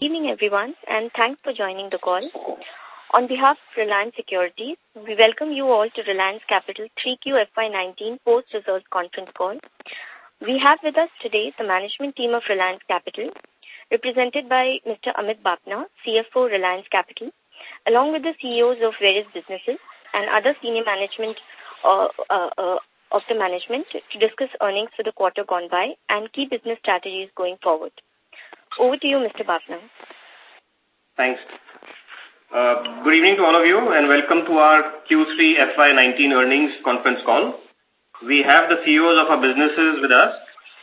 evening, everyone, and thanks for joining the call. On behalf of Reliance Securities, we welcome you all to Reliance Capital 3Q FY19 post-results conference call. We have with us today the management team of Reliance Capital, represented by Mr. Amit Bapna, CFO Reliance Capital, along with the CEOs of various businesses and other senior management uh, uh, uh, of the management to discuss earnings for the quarter gone by and key business strategies going forward. Over to you, Mr. Bapna. Thanks. Uh, good evening to all of you and welcome to our Q3 FY19 earnings conference call. We have the CEOs of our businesses with us,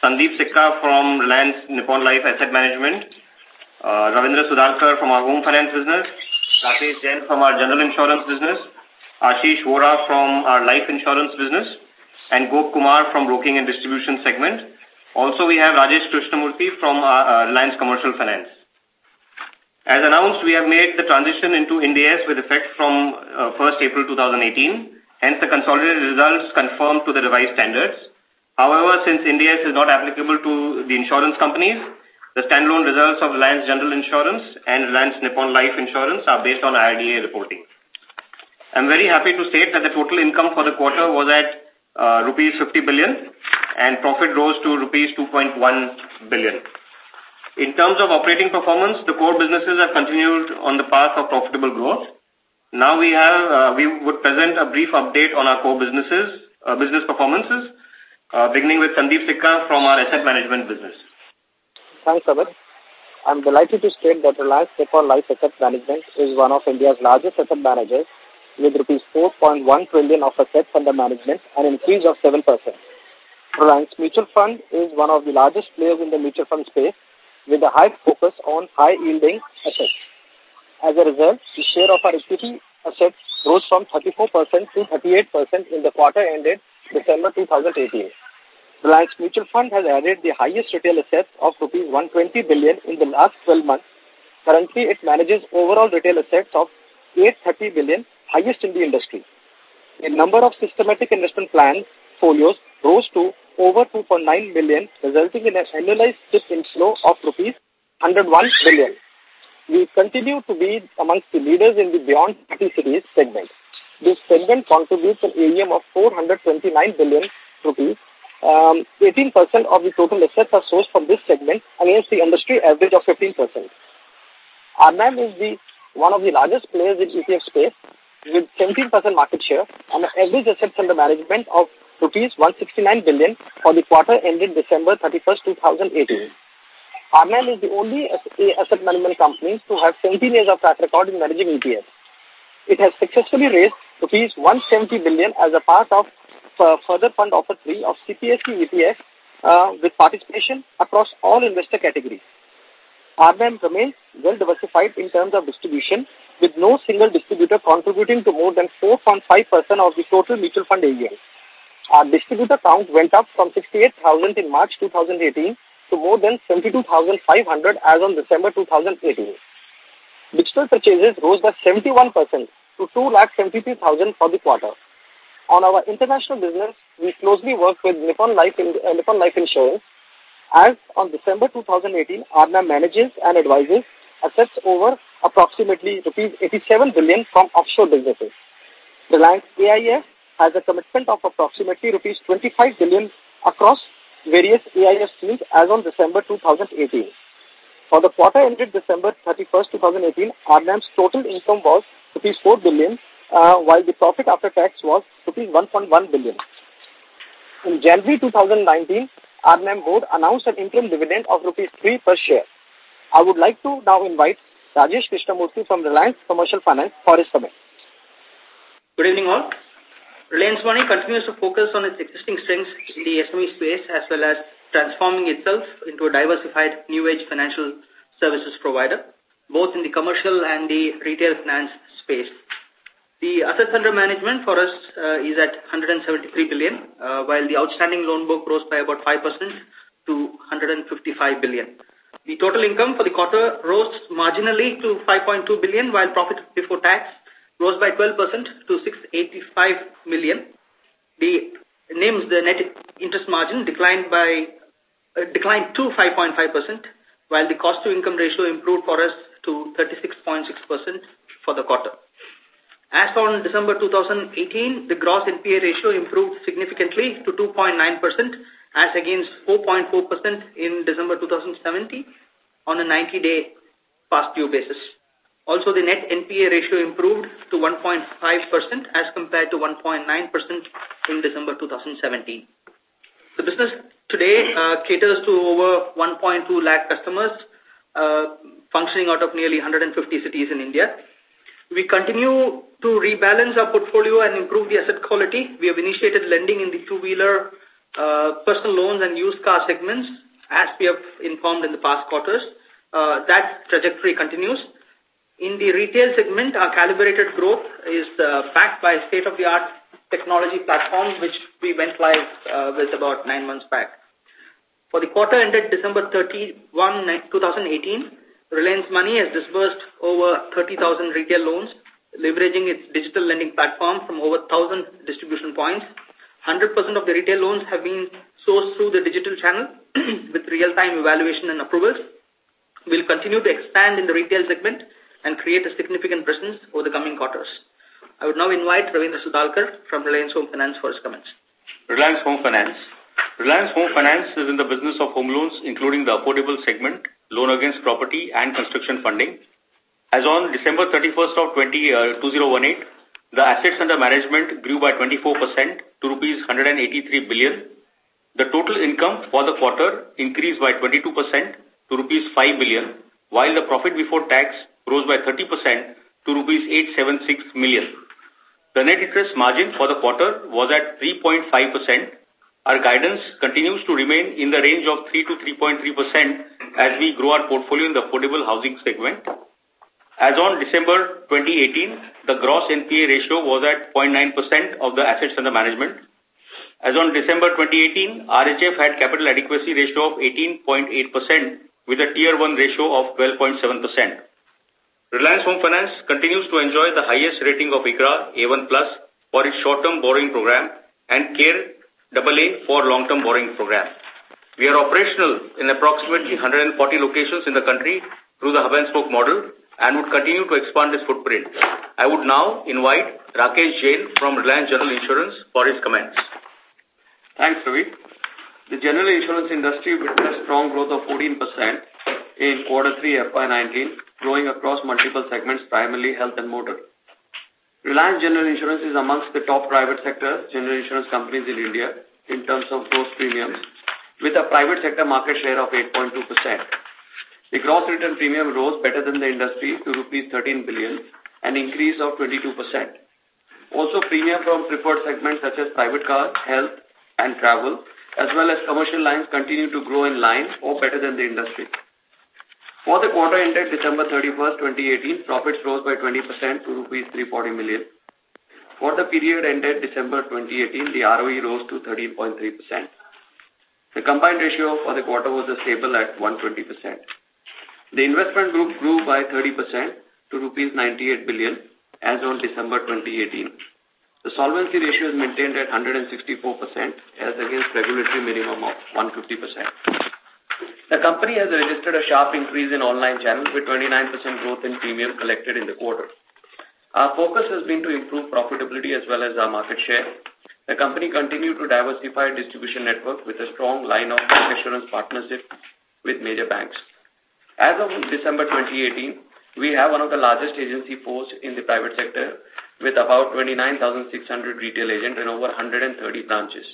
Sandeep Sikka from Reliance Nippon Life Asset Management, uh, Ravindra Sudhalkar from our home finance business, Rakesh Jain from our general insurance business, Ashish Vora from our life insurance business, and Gop Kumar from broking and distribution segment. Also, we have Rajesh Krishnamurthy from uh, uh, Reliance Commercial Finance. As announced, we have made the transition into Ind AS with effect from uh, 1st April 2018. Hence, the consolidated results conform to the revised standards. However, since Ind AS is not applicable to the insurance companies, the standalone results of Reliance General Insurance and Reliance Nippon Life Insurance are based on IRDA reporting. I'm very happy to state that the total income for the quarter was at uh, rupees 50 billion and profit rose to rupees 2.1 billion. In terms of operating performance, the core businesses have continued on the path of profitable growth. Now we have, uh, we would present a brief update on our core businesses, uh, business performances, uh, beginning with Sandeep Sikka from our asset management business. Thanks, Abid. I'm delighted to state that Reliance Nippon Life Asset Management is one of India's largest asset managers with rupees 4.1 trillion of assets under management, an increase of 7%. Reliance Mutual Fund is one of the largest players in the mutual fund space with a high focus on high-yielding assets. As a result, the share of our equity assets rose from 34% to 38% in the quarter ended December 2018. Reliance Mutual Fund has added the highest retail assets of rupees 120 billion in the last 12 months. Currently, it manages overall retail assets of 830 billion, highest in the industry. The number of systematic investment plans folios rose to over 2.9 million, resulting in an annualized SIP inflow of rupees 101 billion. We continue to be amongst the leaders in the Beyond 30 Cities segment. This segment contributes an AUM of 429 billion rupees. 18% um, of the total assets are sourced from this segment against the industry average of 15%. RNAM is the one of the largest players in ETF space with 17% market share and an average assets under management of rupees 169 billion for the quarter ended December 31st, 2018. RNAM is the only asset management company to have 17 years of track record in managing ETFs. It has successfully raised rupees 170 billion as a part of uh, further fund offer 3 of CPSE ETF uh, with participation across all investor categories. RNAM remains well diversified in terms of distribution with no single distributor contributing to more than 4.5% of the total mutual fund AUM. Our distributor count went up from 68,000 in March 2018 to more than 72,500 as on December 2018. Digital purchases rose by 71% to 2,73,000 for the quarter. On our international business, we closely work with Nippon Life, in, uh, Nippon Life Insurance. As on December 2018, RNAM manages and advises assets over approximately rupees 87 billion from offshore businesses. Reliance AIF has a commitment of approximately rupees 25 billion across various AIF schemes as on December 2018. For the quarter ended December 31st, 2018, RNAM's total income was rupees 4 billion, uh, while the profit after tax was rupees 1.1 billion. In January 2019, RNAM board announced an interim dividend of rupees 3 per share. I would like to now invite Rajesh Krishnamurthy from Reliance Commercial Finance for his comment. Good evening all. Reliance Money continues to focus on its existing strengths in the SME space as well as transforming itself into a diversified new age financial services provider, both in the commercial and the retail finance space. The assets under management for us uh, is at 173 billion, uh, while the outstanding loan book rose by about 5% to 155 billion. The total income for the quarter rose marginally to 5.2 billion, while profit before tax rose by 12% to 685 million. The NIMS, the net interest margin, declined by uh, declined to 5.5%. while the cost-to-income ratio improved for us to 36.6% for the quarter. As on December 2018, the gross NPA ratio improved significantly to 2.9% as against 4.4% in December 2017 on a 90-day past due basis. Also, the net NPA ratio improved to 1.5% as compared to 1.9% in December 2017. The business today uh, caters to over 1.2 lakh customers uh, functioning out of nearly 150 cities in India. We continue to rebalance our portfolio and improve the asset quality. We have initiated lending in the two-wheeler, uh, personal loans and used car segments as we have informed in the past quarters. Uh, that trajectory continues. In the retail segment, our calibrated growth is uh, backed by state-of-the-art technology platform, which we went live uh, with about nine months back. For the quarter ended December 31, 2018, Reliance Money has disbursed over 30,000 retail loans, leveraging its digital lending platform from over 1,000 distribution points. 100% of the retail loans have been sourced through the digital channel with real-time evaluation and approvals. We'll continue to expand in the retail segment and create a significant presence over the coming quarters. I would now invite Ravindra Sudhalkar from Reliance Home Finance for his comments. Reliance Home Finance. Reliance Home Finance is in the business of home loans, including the affordable segment, loan against property and construction funding. As on December 31st of 20, uh, 2018, the assets under management grew by 24% to rupees 183 billion. The total income for the quarter increased by 22% to rupees 5 billion, while the profit before tax rose by 30% to rupees 876 million. The net interest margin for the quarter was at 3.5%. Our guidance continues to remain in the range of 3 to 3.3% as we grow our portfolio in the affordable housing segment. As on December 2018, the gross NPA ratio was at 0.9% of the assets under management. As on December 2018, RHF had capital adequacy ratio of 18.8% with a tier 1 ratio of 12.7%. Reliance Home Finance continues to enjoy the highest rating of ICRA A1 Plus for its short-term borrowing program and CARE AA for long-term borrowing program. We are operational in approximately 140 locations in the country through the hub and spoke model and would continue to expand this footprint. I would now invite Rakesh Jain from Reliance General Insurance for his comments. Thanks, Ravi. The general insurance industry witnessed strong growth of 14% in quarter 3 FY19 growing across multiple segments, primarily health and motor. Reliance General Insurance is amongst the top private sector general insurance companies in India in terms of gross premiums, with a private sector market share of 8.2%. The gross written premium rose better than the industry to rupees 13 billion, an increase of 22%. Also, premium from preferred segments such as private car, health, and travel, as well as commercial lines continue to grow in line or better than the industry. For the quarter ended December 31st, 2018, profits rose by 20% to rupees 340 million. For the period ended December 2018, the ROE rose to 13.3%. The combined ratio for the quarter was stable at 120%. The investment group grew by 30% to rupees 98 billion as on December 2018. The solvency ratio is maintained at 164% as against regulatory minimum of 150%. The company has registered a sharp increase in online channels with 29% growth in premium collected in the quarter. Our focus has been to improve profitability as well as our market share. The company continued to diversify distribution network with a strong line of insurance partnership with major banks. As of December 2018, we have one of the largest agency force in the private sector with about 29,600 retail agents and over 130 branches.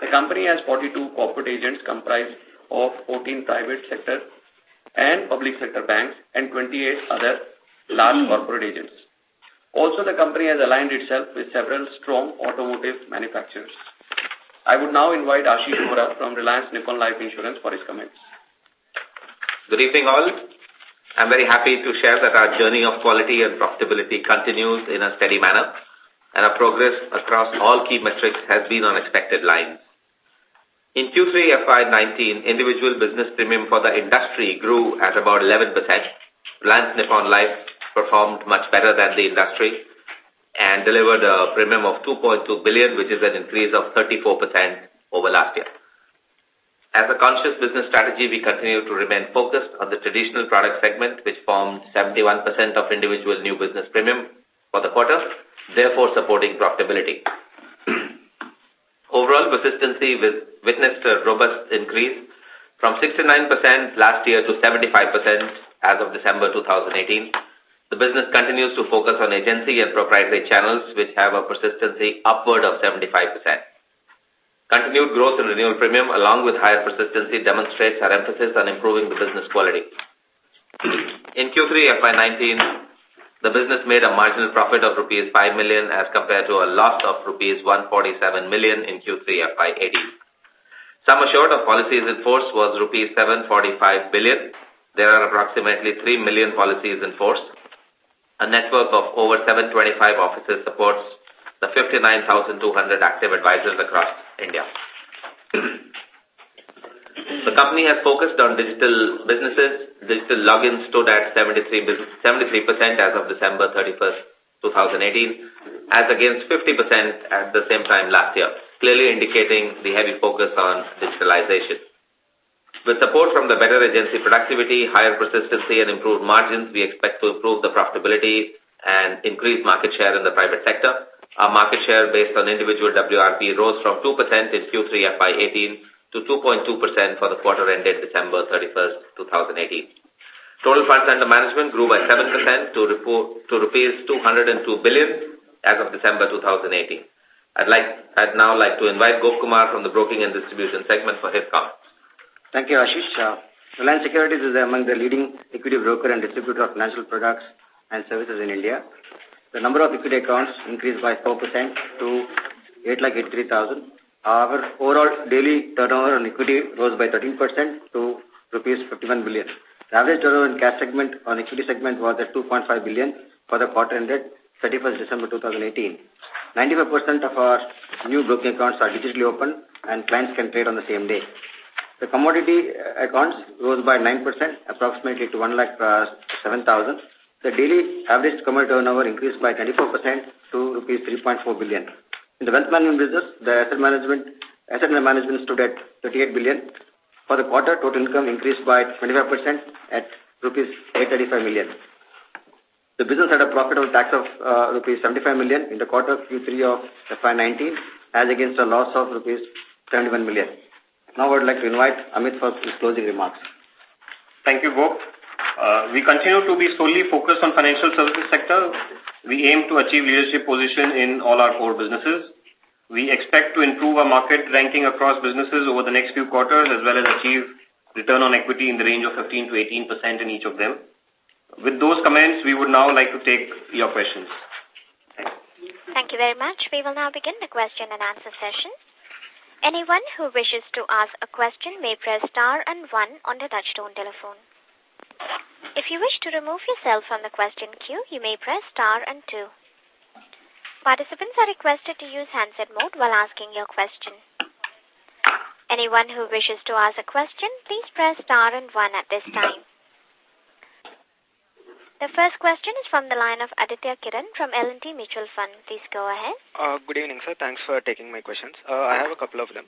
The company has 42 corporate agents comprised of 14 private sector and public sector banks and 28 other large hmm. corporate agents. Also, the company has aligned itself with several strong automotive manufacturers. I would now invite Ashish Vora from Reliance Nippon Life Insurance for his comments. Good evening all. I'm very happy to share that our journey of quality and profitability continues in a steady manner and our progress across all key metrics has been on expected lines. In Q3 FY19, individual business premium for the industry grew at about 11%. Reliance Nippon Life performed much better than the industry and delivered a premium of 2.2 billion, which is an increase of 34% over last year. As a conscious business strategy, we continue to remain focused on the traditional product segment, which formed 71% of individual new business premium for the quarter, therefore supporting profitability. Overall persistency with witnessed a robust increase from 69% last year to 75% as of December 2018. The business continues to focus on agency and proprietary channels, which have a persistency upward of 75%. Continued growth in renewal premium along with higher persistency demonstrates our emphasis on improving the business quality. In Q3 FY19, the business made a marginal profit of rupees 5 million as compared to a loss of rupees 147 million in Q3 FY18. Sum assured of policies in force was rupees 745 billion. There are approximately 3 million policies in force. A network of over 725 offices supports the 59,200 active advisors across India. the company has focused on digital businesses. Digital logins stood at 73, 73% as of December 31st, 2018, as against 50% at the same time last year, clearly indicating the heavy focus on digitalization. With support from the better agency productivity, higher persistency, and improved margins, we expect to improve the profitability and increase market share in the private sector. Our market share based on individual WRP rose from 2% in Q3 FY18 to 2.2% for the quarter ended December 31st, 2018. Total funds under management grew by 7% to, report, to rupees 202 billion as of December 2018. I'd like, I'd now like to invite Gopkumar from the broking and distribution segment for his comments. Thank you, Ashish. Uh, Reliance Securities is among the leading equity broker and distributor of financial products and services in India. The number of equity accounts increased by 4% to 8,83,000. However, overall daily turnover on equity rose by 13% to rupees 51 billion. The average turnover in cash segment on equity segment was at 2.5 billion for the quarter ended 31st December 2018. 95% of our new broking accounts are digitally open and clients can trade on the same day. The commodity accounts rose by 9%, approximately to 1 lakh uh, 7,000. The daily average commodity turnover increased by 24% to rupees 3.4 billion. In the wealth management business, the asset management asset management stood at 38 billion. For the quarter, total income increased by 25% at rupees 835 million. The business had a profit of tax of uh, rupees 75 million in the quarter Q3 of FY19 as against a loss of rupees 71 million. Now I would like to invite Amit for his closing remarks. Thank you, Gop. Uh, we continue to be solely focused on financial services sector. We aim to achieve leadership position in all our core businesses. We expect to improve our market ranking across businesses over the next few quarters as well as achieve return on equity in the range of 15 to 18% in each of them. With those comments, we would now like to take your questions. Thank you very much. We will now begin the question and answer session. Anyone who wishes to ask a question may press star and one on the touchtone telephone. If you wish to remove yourself from the question queue, you may press star and two. Participants are requested to use handset mode while asking your question. Anyone who wishes to ask a question, please press star and one at this time. The first question is from the line of Aditya Kiran from L&T Mutual Fund. Please go ahead. Uh, good evening, sir. Thanks for taking my questions. Uh, I have a couple of them.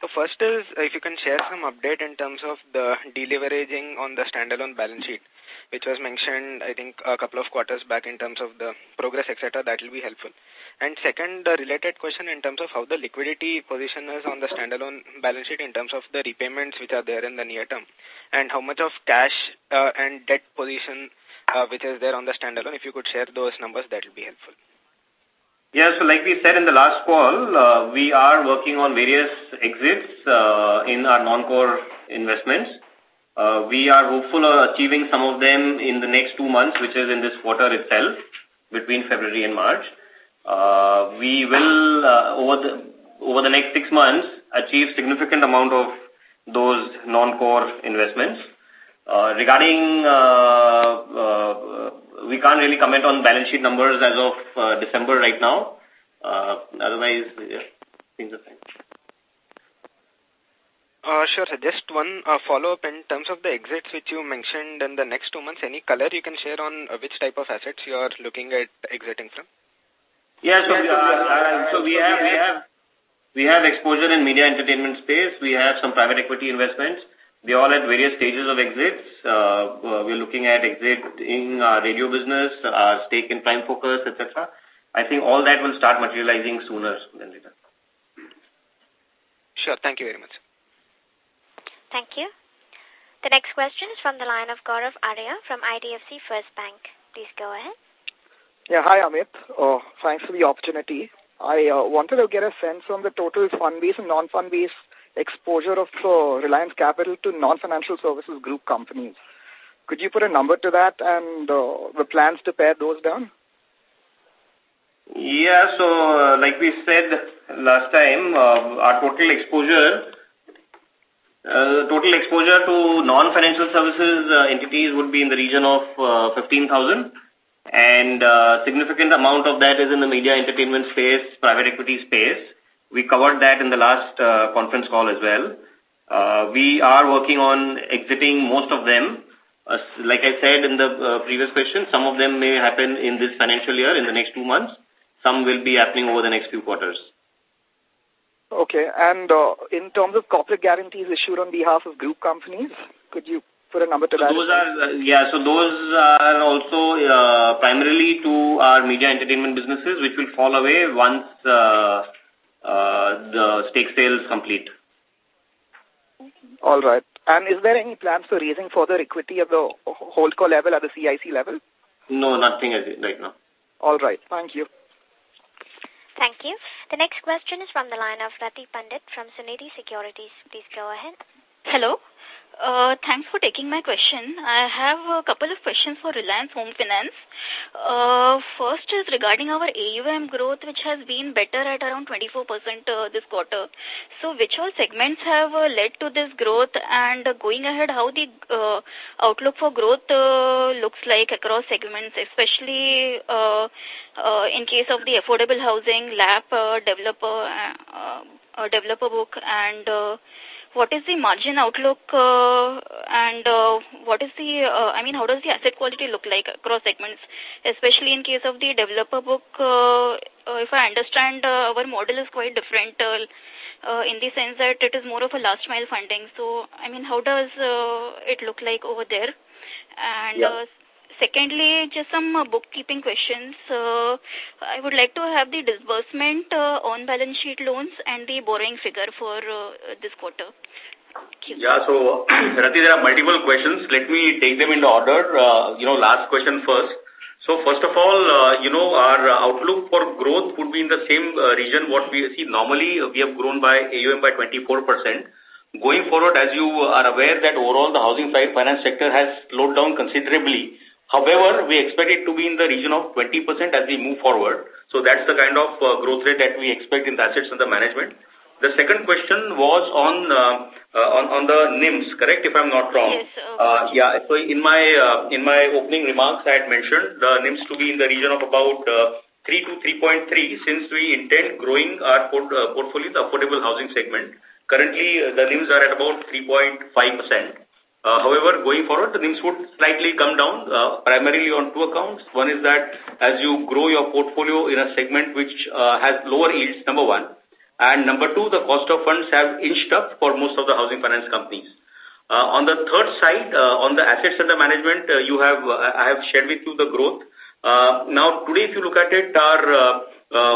So first is, uh, if you can share some update in terms of the deleveraging on the standalone balance sheet, which was mentioned, I think, a couple of quarters back in terms of the progress, etc., that will be helpful. And second, the related question in terms of how the liquidity position is on the standalone balance sheet in terms of the repayments which are there in the near term, and how much of cash uh, and debt position uh, which is there on the standalone. If you could share those numbers, that will be helpful. Yeah, so like we said in the last call, uh, we are working on various exits uh, in our non-core investments. Uh, we are hopeful of achieving some of them in the next two months, which is in this quarter itself, between February and March. Uh, we will, uh, over, the, over the next six months, achieve significant amount of those non-core investments. Uh, regarding uh, uh, we can't really comment on balance sheet numbers as of uh, December right now. Uh, otherwise, yeah, things are fine. Uh, sure, sir. Just one uh, follow-up in terms of the exits which you mentioned in the next two months. Any color you can share on uh, which type of assets you are looking at exiting from? Yeah, so, we, so we have, we have, We have exposure in media entertainment space. We have some private equity investments. They all at various stages of exits. Uh, we're looking at exiting our radio business, our stake in Prime Focus, etc. I think all that will start materializing sooner than later. Sure. Thank you very much. Thank you. The next question is from the line of Gaurav Arya from IDFC First Bank. Please go ahead. Yeah, hi Amit. Uh, thanks for the opportunity. I uh, wanted to get a sense on the total fund base and non-fund base exposure of uh, Reliance Capital to non-financial services group companies. Could you put a number to that and uh, the plans to pare those down? Yeah, so uh, like we said last time, uh, our total exposure uh, total exposure to non-financial services uh, entities would be in the region of uh, 15,000 and uh, significant amount of that is in the media entertainment space, private equity space. We covered that in the last uh, conference call as well. Uh, we are working on exiting most of them. Uh, like I said in the uh, previous question, some of them may happen in this financial year, in the next two months. Some will be happening over the next few quarters. Okay, and uh, in terms of corporate guarantees issued on behalf of group companies, could you put a number to so that? Those are, uh, yeah, so those are also uh, primarily to our media entertainment businesses, which will fall away once Uh, the stake sales complete. All right. And is there any plans for raising further equity at the holdco level, at the CIC level? No, nothing right now. All right. Thank you. Thank you. The next question is from the line of Rati Pandit from Sunidhi Securities. Please go ahead. Hello. Uh, thanks for taking my question. I have a couple of questions for Reliance Home Finance. Uh, first is regarding our AUM growth, which has been better at around 24% uh, this quarter. So which all segments have uh, led to this growth and going ahead, how the uh, outlook for growth uh, looks like across segments, especially in case of the affordable housing, LAP developer, developer book and what is the margin outlook uh, and uh, what is the, uh, I mean, how does the asset quality look like across segments, especially in case of the developer book? Uh, uh, if I understand, uh, our model is quite different uh, uh, in the sense that it is more of a last mile funding. So, I mean, how does uh, it look like over there? And yeah. uh, Secondly, just some uh, bookkeeping questions. Uh, I would like to have the disbursement uh, on balance sheet loans and the borrowing figure for uh, this quarter. Yeah, so Rati, there are multiple questions. Let me take them in order. Uh, you know, last question first. So first of all, uh, you know, our outlook for growth would be in the same uh, region what we see. Normally, we have grown by AUM by 24%. Going forward, as you are aware that overall the housing finance sector has slowed down considerably. However, we expect it to be in the region of 20% as we move forward. So that's the kind of uh, growth rate that we expect in the assets under management. The second question was on uh, uh, on, on the NIMS, correct? If I'm not wrong. Yes. Uh, yeah. So in my uh, in my opening remarks, I had mentioned the NIMS to be in the region of about uh, 3 to 3.3 since we intend growing our port, uh, portfolio, the affordable housing segment. Currently, uh, the NIMS are at about 3.5 percent. Uh, however, going forward, the NIMs would slightly come down, uh, primarily on two accounts. One is that as you grow your portfolio in a segment which uh, has lower yields, number one. And number two, the cost of funds have inched up for most of the housing finance companies. Uh, on the third side, uh, on the assets under management, uh, you have I have shared with you the growth. Now, today, if you look at it, our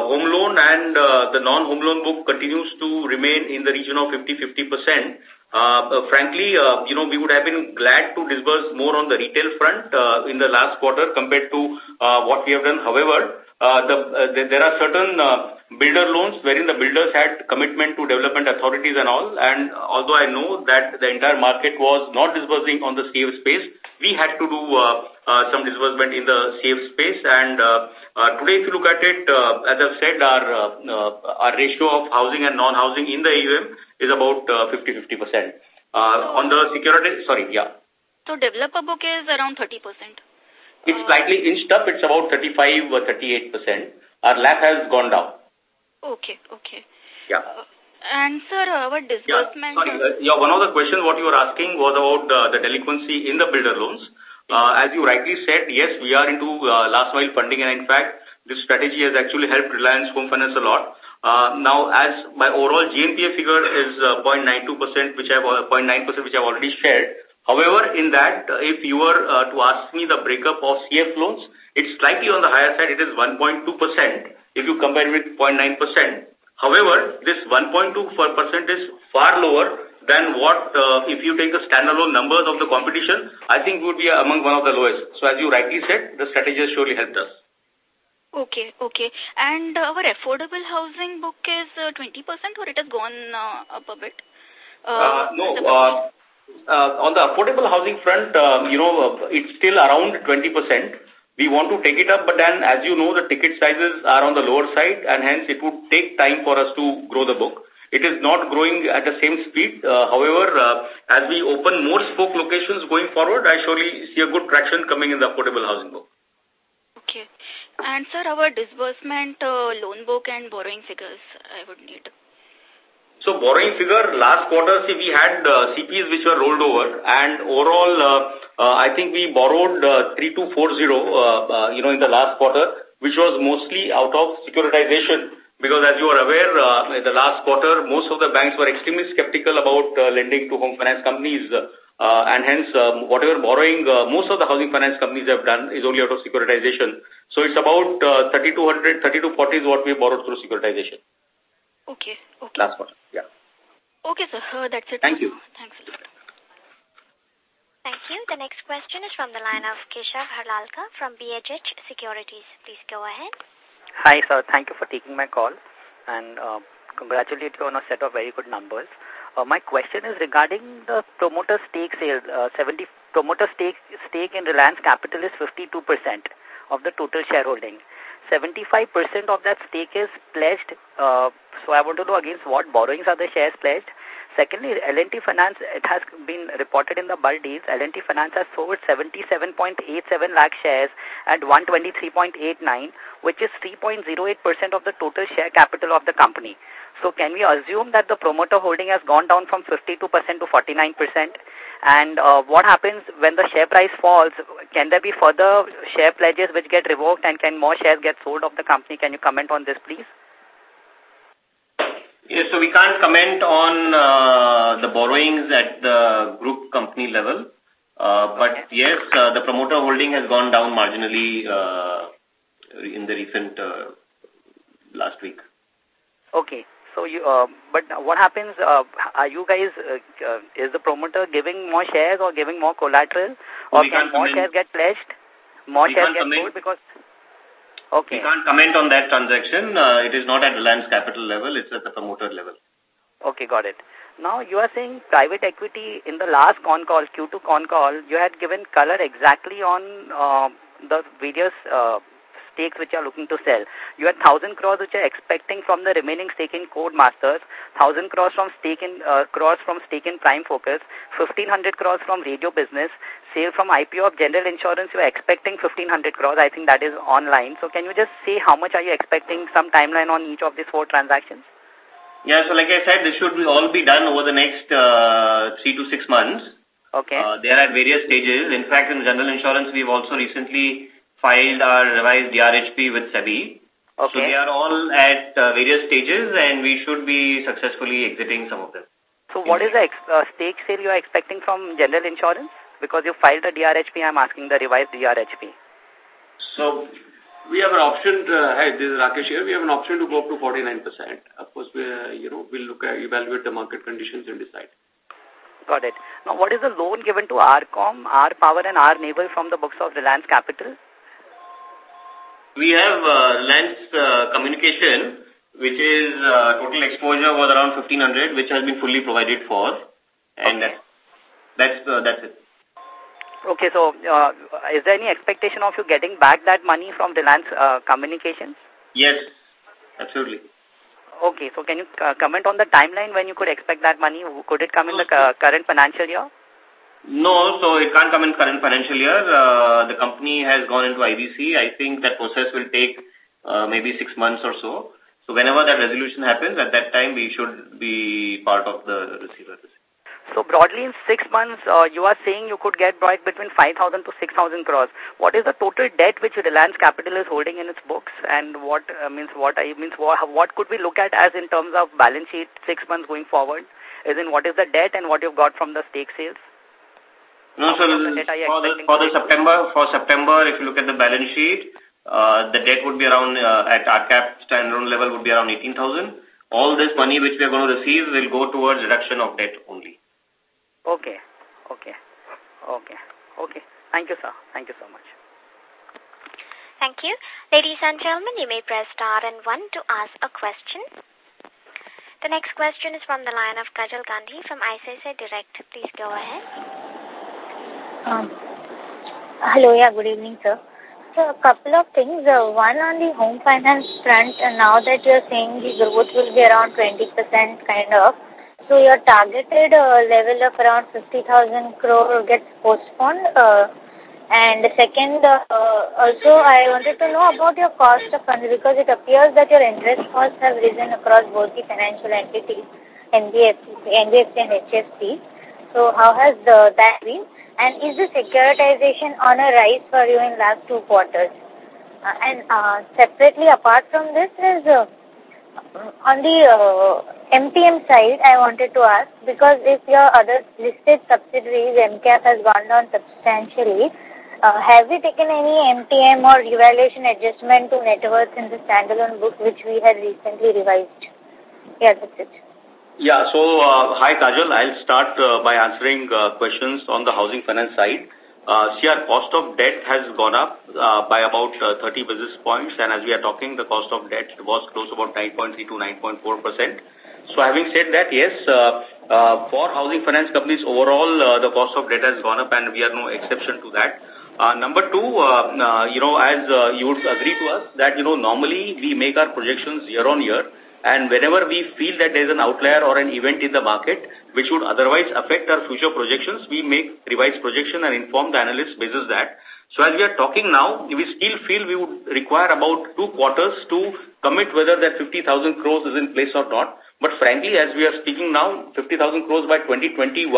home loan and the non-home loan book continues to remain in the region of 50-50%. Uh, uh, frankly, uh, you know, we would have been glad to disburse more on the retail front uh, in the last quarter compared to uh, what we have done. However, uh, the, uh, there are certain uh, builder loans wherein the builders had commitment to development authorities and all. And although I know that the entire market was not disbursing on the CF space, we had to do uh, uh, some disbursement in the CF space. And uh, uh, today, if you look at it, uh, as I've said, our, uh, uh, our ratio of housing and non-housing in the AUM is about 50-50%. Uh, uh, on the security, sorry, yeah. So developer book is around 30%. It's uh, slightly inched up. It's about 35 or 38%. Our LAP has gone down. Okay, okay. Yeah. Uh, and sir, our disbursement... Yeah, sorry, uh, yeah, one of the questions what you were asking was about the, the delinquency in the builder loans. Uh, as you rightly said, yes, we are into uh, last mile funding and in fact, this strategy has actually helped Reliance Home Finance a lot. Uh, now, as my overall GNPA figure is uh, 0.92%, which I've 0.9%, which I've already shared. However, in that, uh, if you were uh, to ask me the breakup of CF loans, it's slightly on the higher side. It is 1.2% if you compare it with 0.9%. However, this 1.2% is far lower than what, uh, if you take the standalone numbers of the competition, I think would be among one of the lowest. So as you rightly said, the strategy has surely helped us. Okay, okay. And uh, our affordable housing book is uh, 20% or it has gone uh, up a bit? Uh, uh no, uh, uh, on the affordable housing front, uh, you know, uh, it's still around 20%. We want to take it up, but then as you know, the ticket sizes are on the lower side and hence it would take time for us to grow the book. It is not growing at the same speed. Uh, however, uh, as we open more spoke locations going forward, I surely see a good traction coming in the affordable housing book. Okay. And sir, our disbursement uh, loan book and borrowing figures, I would need. So borrowing figure, last quarter, see, we had uh, CPs which were rolled over and overall, uh, uh, I think we borrowed uh, 3240, uh, uh, you know, in the last quarter, which was mostly out of securitization because as you are aware, uh, in the last quarter, most of the banks were extremely skeptical about uh, lending to home finance companies. Uh, uh, and hence, um, whatever borrowing uh, most of the housing finance companies have done is only out of securitization. So it's about uh, 3200, 3240 is what we borrowed through securitization. Okay. Okay. Last quarter. Yeah. Okay, sir. Uh, that's it. Thank you. Thanks a lot. Thank you. The next question is from the line of Keshav Harlalka from BHH Securities. Please go ahead. Hi, sir. Thank you for taking my call and uh, congratulate you on a set of very good numbers. Uh, my question is regarding the promoter stake sale. Uh, 70 promoter stake stake in Reliance Capital is 52% of the total shareholding. 75% of that stake is pledged. Uh, so I want to know against what borrowings are the shares pledged Secondly, L&T Finance, it has been reported in the bulk deals, L&T Finance has sold 77.87 lakh shares at 123.89, which is 3.08% of the total share capital of the company. So can we assume that the promoter holding has gone down from 52% to 49%? And uh, what happens when the share price falls? Can there be further share pledges which get revoked and can more shares get sold of the company? Can you comment on this, please? Yes, so we can't comment on uh, the borrowings at the group company level. Uh, but yes, uh, the promoter holding has gone down marginally uh, in the recent uh, last week. Okay. So you, uh, but what happens, uh, are you guys, uh, uh, is the promoter giving more shares or giving more collateral? Or can more shares get pledged? More we shares get sold because Okay. We can't comment on that transaction. Uh, it is not at Reliance Capital level. It's at the promoter level. Okay, got it. Now, you are saying private equity in the last con call, Q2 con call, you had given color exactly on uh, the various uh, stakes which are looking to sell. You had 1,000 crores which are expecting from the remaining stake in Codemasters, 1,000 crores from stake in, uh, crores from stake in Prime Focus, 1,500 crores from radio business, sale from IPO of general insurance, you are expecting 1,500 crores. I think that is online. So can you just say how much are you expecting, some timeline on each of these four transactions? Yeah, so like I said, this should be all be done over the next uh, three to six months. Okay. Uh, they are at various stages. In fact, in general insurance, we've also recently filed our revised DRHP with SEBI. Okay. So they are all at uh, various stages and we should be successfully exiting some of them. So what is the uh, stake sale you are expecting from general insurance? Because you filed the DRHP, I'm asking the revised DRHP. So we have an option, to, uh, hi, this is Rakesh here, we have an option to go up to 49%. Of course, we, uh, you know, we'll look at, evaluate the market conditions and decide. Got it. Now, what is the loan given to RCOM, R Power and R Naval from the books of Reliance Capital? We have uh, Reliance uh, Communication, which is uh, total exposure was around 1500, which has been fully provided for. And okay. that's, that's, uh, that's it. Okay, so uh, is there any expectation of you getting back that money from Reliance uh, Communications? Yes, absolutely. Okay, so can you uh, comment on the timeline when you could expect that money? Could it come in the current financial year? No, so it can't come in current financial year. Uh, the company has gone into IBC. I think that process will take uh, maybe six months or so. So whenever that resolution happens, at that time we should be part of the receiver. So broadly in six months, uh, you are saying you could get back between 5,000 to 6,000 crores. What is the total debt which Reliance Capital is holding in its books and what uh, means what I means what, what could we look at as in terms of balance sheet six months going forward? Is in what is the debt and what you've got from the stake sales? No, sir, for the, for the September, for September, if you look at the balance sheet, uh, the debt would be around, uh, at RCAP standalone level would be around 18,000. All this money which we are going to receive will go towards reduction of debt only. Okay, okay, okay, okay. Thank you, sir. Thank you so much. Thank you. Ladies and gentlemen, you may press star and one to ask a question. The next question is from the line of Kajal Gandhi from ICICI Direct. Please go ahead. Um, hello, yeah, good evening, sir. So a couple of things. Uh, one on the home finance front, and now that you're saying the growth will be around 20% kind of, so your targeted uh, level of around 50,000 crore gets postponed. Uh, and second, uh, also I wanted to know about your cost of funds because it appears that your interest costs have risen across both the financial entities, NBFC, NBFC and HFC. So how has that been? And is the securitization on a rise for you in last two quarters? Uh, and uh, separately, apart from this, is uh, on the uh, MTM side, I wanted to ask, because if your other listed subsidiaries, MCAP has gone down substantially, uh, have we taken any MTM or evaluation adjustment to net worth in the standalone book which we had recently revised? Yeah, that's it. Yeah, so uh, hi Kajal, I'll start uh, by answering uh, questions on the housing finance side. Uh, see, our cost of debt has gone up uh, by about uh, 30 basis points, and as we are talking, the cost of debt was close about 9.3 to 9.4 percent. So having said that, yes, uh, uh, for housing finance companies overall, uh, the cost of debt has gone up and we are no exception to that. Uh, number two, uh, uh, you know, as uh, you would agree to us that, you know, normally we make our projections year on year and whenever we feel that there is an outlier or an event in the market which would otherwise affect our future projections, we make revised projection and inform the analysts basis that. So as we are talking now, we still feel we would require about two quarters to commit whether that 50,000 crores is in place or not. But frankly, as we are speaking now, 50,000 crores by 2021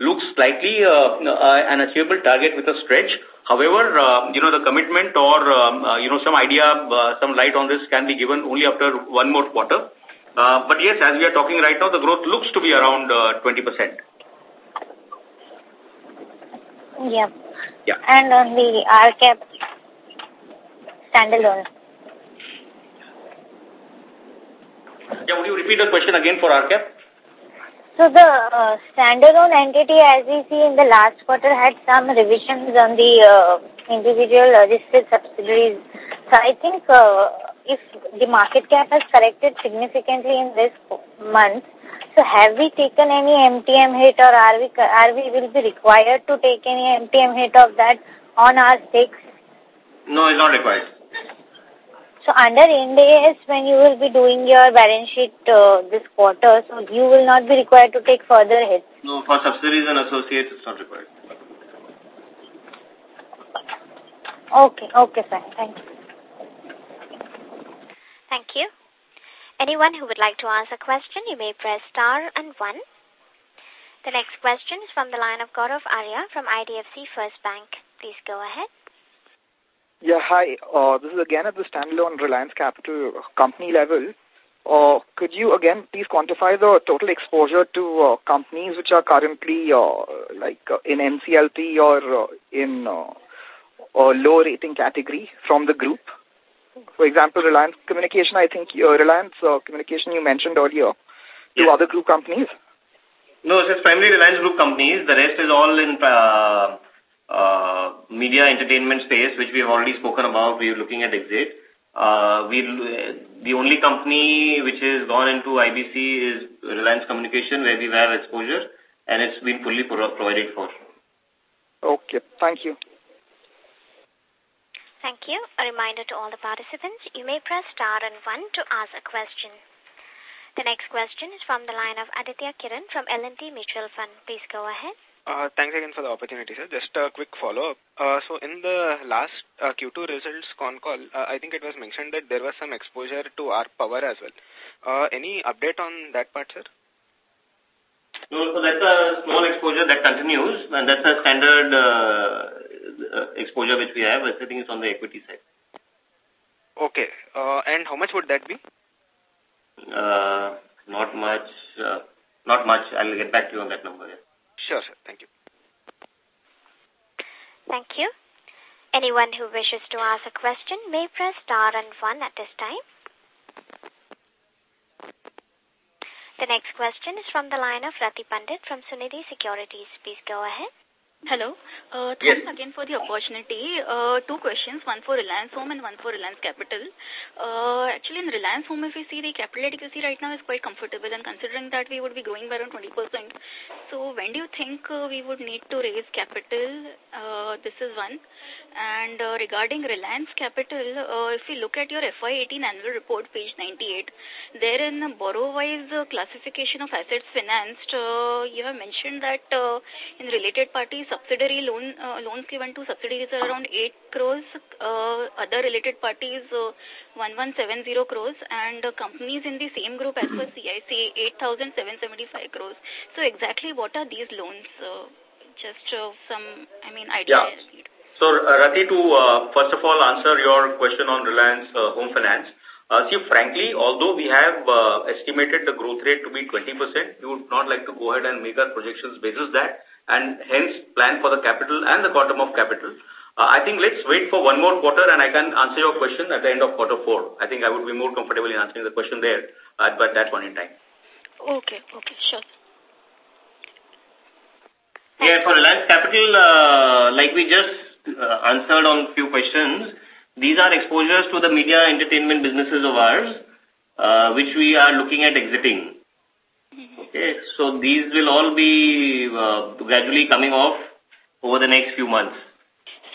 looks slightly uh, uh, an achievable target with a stretch. However, uh, you know, the commitment or, um, uh, you know, some idea, uh, some light on this can be given only after one more quarter. Uh, but yes, as we are talking right now, the growth looks to be around uh, 20%. Yeah. Yeah. And on the RCAP standalone. Yeah, would you repeat the question again for RCAP? So the uh, standalone entity, as we see in the last quarter, had some revisions on the uh, individual listed subsidiaries. So I think uh, if the market cap has corrected significantly in this month, so have we taken any MTM hit or are we, are we will be required to take any MTM hit of that on our stakes? No, it's not required. So under Ind AS, when you will be doing your balance sheet uh, this quarter, so you will not be required to take further hits? No, for subsidiaries and associates, it's not required. Okay, okay, fine. Thank you. Thank you. Anyone who would like to ask a question, you may press star and one. The next question is from the line of Gaurav Arya from IDFC First Bank. Please go ahead. Yeah, hi. Uh, this is again at the standalone Reliance Capital company level. Uh, could you again please quantify the total exposure to uh, companies which are currently uh, like uh, in NCLT or uh, in uh, a low rating category from the group? For example, Reliance Communication, I think uh, Reliance uh, Communication you mentioned earlier. To Yeah. other group companies? No, it's just primarily Reliance Group companies. The rest is all in uh, uh, media entertainment space, which we have already spoken about. We are looking at exit. Uh, we the only company which has gone into IBC is Reliance Communication, where we have exposure, and it's been fully pro provided for. Okay, thank you. Thank you. A reminder to all the participants, you may press star and one to ask a question. The next question is from the line of Aditya Kiran from L&T Mutual Fund. Please go ahead. Uh, thanks again for the opportunity, sir. Just a quick follow-up. Uh, so in the last uh, Q2 results con call, uh, I think it was mentioned that there was some exposure to R Power as well. Uh, any update on that part, sir? No, so that's a small exposure that continues, and that's a standard uh, exposure which we have. Everything is on the equity side. Okay. Uh, and how much would that be? Uh, not much. Uh, not much. I'll get back to you on that number. Yeah. Sure, sir. Thank you. Thank you. Anyone who wishes to ask a question may press star and one at this time. The next question is from the line of Rati Pandit from Sunidhi Securities. Please go ahead. Hello. Uh, thanks yes. again for the opportunity. Uh, two questions, one for Reliance Home and one for Reliance Capital. Uh, actually, in Reliance Home, if we see the capital adequacy right now is quite comfortable and considering that we would be going by around 20%. So when do you think uh, we would need to raise capital? Uh, this is one. And uh, regarding Reliance Capital, uh, if we look at your FY18 annual report, page 98, there in borrow-wise uh, classification of assets financed, uh, you have mentioned that uh, in related parties, subsidiary loan uh, loans given to subsidiaries are around 8 crores, uh, other related parties uh, 1170 crores, and uh, companies in the same group as per CIC 8775 crores. So exactly what are these loans? Uh, just uh, some, I mean, idea. Yeah. So, uh, Rati, to uh, first of all answer your question on Reliance uh, Home Finance, uh, see, frankly, although we have uh, estimated the growth rate to be 20%, we would not like to go ahead and make our projections basis that and hence plan for the capital and the quantum of capital. Uh, I think let's wait for one more quarter and I can answer your question at the end of quarter four. I think I would be more comfortable in answering the question there at, at that point in time. Okay, okay, sure. Yeah, for Reliance Capital, uh, like we just uh, answered on a few questions, these are exposures to the media entertainment businesses of ours, uh, which we are looking at exiting. Okay, so these will all be uh, gradually coming off over the next few months.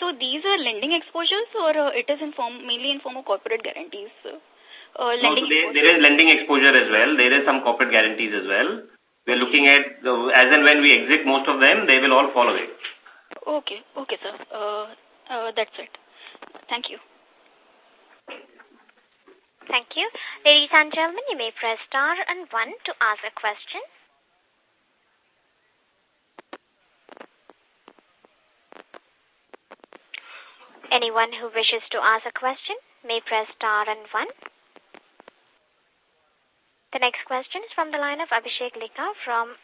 So these are lending exposures or uh, it is in form, mainly in form of corporate guarantees? Uh, lending no, so they, there is lending exposure as well. There is some corporate guarantees as well. We are looking at, uh, as and when we exit most of them, they will all fall away. Okay, okay sir. Uh, uh, that's it. Thank you. Thank you. Ladies and gentlemen, you may press star and one to ask a question. Anyone who wishes to ask a question may press star and one. The next question is from the line of Abhishek Lika from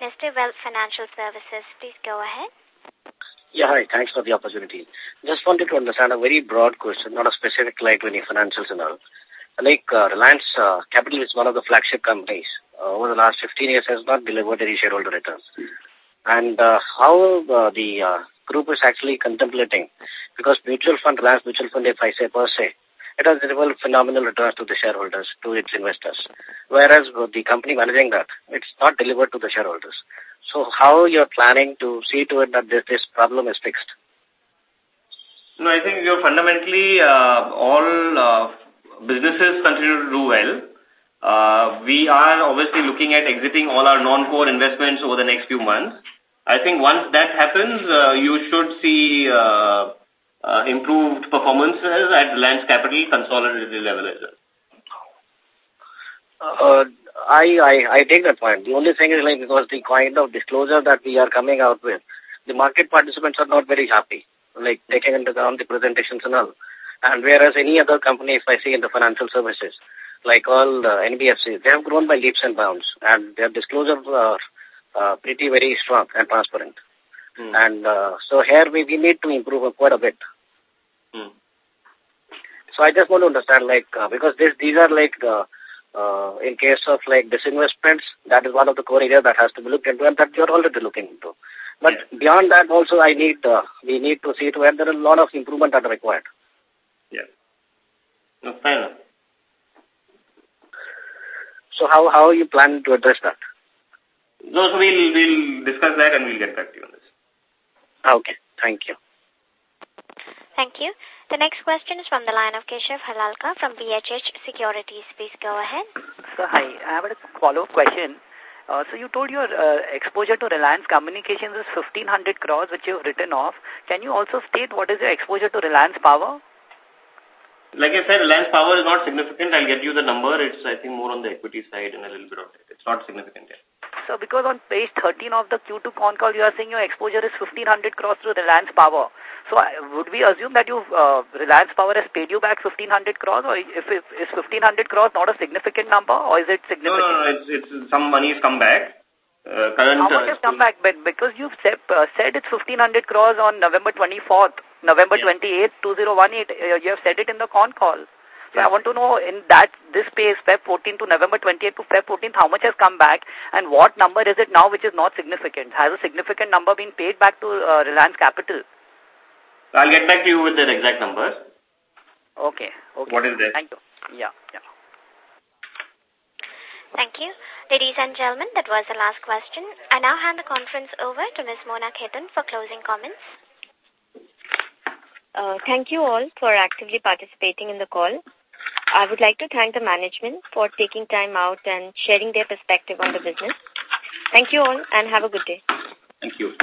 Neste Wealth Financial Services. Please go ahead. Yeah, hi. Thanks for the opportunity. Just wanted to understand a very broad question, not a specific like any financials and all. Like uh, Reliance uh, Capital is one of the flagship companies. Uh, over the last 15 years has not delivered any shareholder returns. And uh, how uh, the uh, group is actually contemplating, because mutual fund, Reliance Mutual Fund, if I say per se, it has delivered phenomenal returns to the shareholders, to its investors. Whereas the company managing that, it's not delivered to the shareholders. So how you're planning to see to it that this, this problem is fixed? No, I think you're fundamentally uh, all uh, businesses continue to do well. Uh, we are obviously looking at exiting all our non-core investments over the next few months. I think once that happens, uh, you should see uh, uh, improved performances at Reliance Capital consolidated level as well. Uh, I, I, I take that point. The only thing is like because the kind of disclosure that we are coming out with, the market participants are not very happy, like taking into account the presentations and all. And whereas any other company, if I see in the financial services, like all the NBFCs, they have grown by leaps and bounds, and their disclosures are uh, pretty very strong and transparent. Mm. And uh, so here we, we need to improve quite a bit. Mm. So I just want to understand, like, uh, because this, these are like the uh, in case of like disinvestments, that is one of the core areas that has to be looked into and that you're already looking into. But yeah. beyond that also I need, uh, we need to see to where there are a lot of improvement that are required. Yeah. No, fair enough. So how, how you plan to address that? No, so we'll, we'll discuss that and we'll get back to you on this. Okay, thank you. Thank you. The next question is from the line of Keshav Halalka from BHH Securities. Please go ahead. So, hi. I have a follow-up question. Uh, so you told your uh, exposure to Reliance Communications is 1500 crores, which you've written off. Can you also state what is your exposure to Reliance Power? Like I said, Reliance Power is not significant. I'll get you the number. It's, I think, more on the equity side and a little bit of it. It's not significant yet. Sir, because on page 13 of the Q2 con call, you are saying your exposure is 1500 crores through Reliance Power. So uh, would we assume that you uh, Reliance Power has paid you back 1500 crores or if it, is 1500 crores not a significant number or is it significant? No, no, no it's, it's some money's come back. Uh, current, How much has come back? But because you've said, uh, said it's 1500 crores on November 24th, November yeah. 28th, 2018, uh, you have said it in the con call. So I want to know in that, this space, Feb 14 to November 28 to Feb 14, how much has come back and what number is it now which is not significant? Has a significant number been paid back to uh, Reliance Capital? I'll get back to you with the exact numbers. Okay. Okay. What is that? Thank you. Yeah. Yeah. Thank you. Ladies and gentlemen, that was the last question. I now hand the conference over to Ms. Mona Khetan for closing comments. Uh, thank you all for actively participating in the call. I would like to thank the management for taking time out and sharing their perspective on the business. Thank you all and have a good day. Thank you.